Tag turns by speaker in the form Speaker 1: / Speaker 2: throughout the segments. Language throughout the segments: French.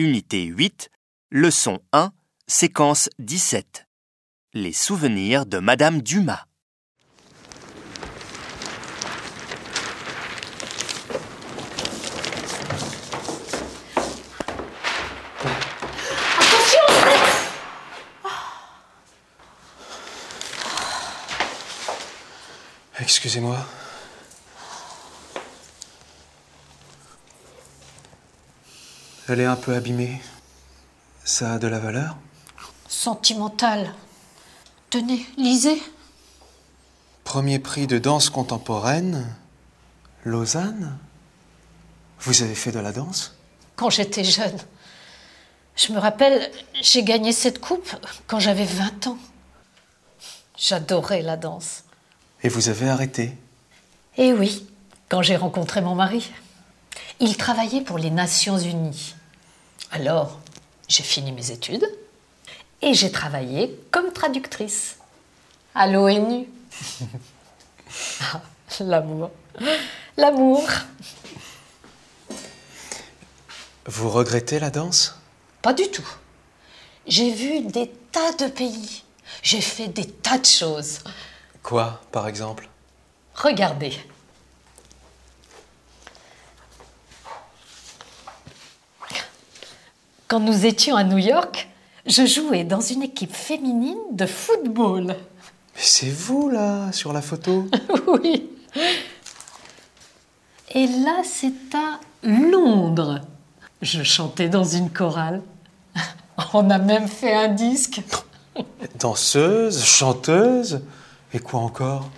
Speaker 1: unité 8, leçon 1, séquence 17. Les souvenirs de Madame Dumas.
Speaker 2: Excusez-moi. Elle est un peu abîmée. Ça a de la valeur
Speaker 3: Sentimental. Tenez, lisez.
Speaker 2: Premier prix de danse contemporaine, Lausanne Vous avez fait de la danse
Speaker 3: Quand j'étais jeune. Je me rappelle, j'ai gagné cette coupe quand j'avais 20 ans. J'adorais la danse.
Speaker 2: Et vous avez arrêté
Speaker 3: Eh oui, quand j'ai rencontré mon mari. Il travaillait pour les Nations Unies. Alors, j'ai fini mes études et j'ai travaillé comme traductrice à l'ONU. Ah, L'amour. L'amour.
Speaker 2: Vous regrettez la danse?
Speaker 3: Pas du tout. J'ai vu des tas de pays. J'ai fait des tas de choses.
Speaker 2: Quoi, par exemple?
Speaker 3: Regardez. Quand nous étions à New York, je jouais dans une équipe féminine de football.
Speaker 2: Mais c'est vous, là, sur la photo
Speaker 3: Oui. Et là, c'est à Londres. Je chantais dans une chorale. On a même fait un disque.
Speaker 2: Danseuse, chanteuse Et quoi encore?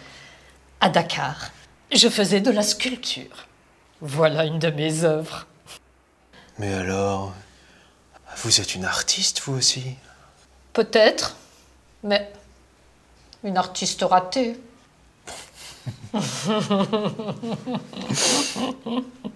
Speaker 3: À Dakar, je faisais de la sculpture. Voilà une de mes œuvres.
Speaker 2: Mais alors, vous êtes une artiste, vous aussi?
Speaker 3: Peut-être, mais une artiste ratée.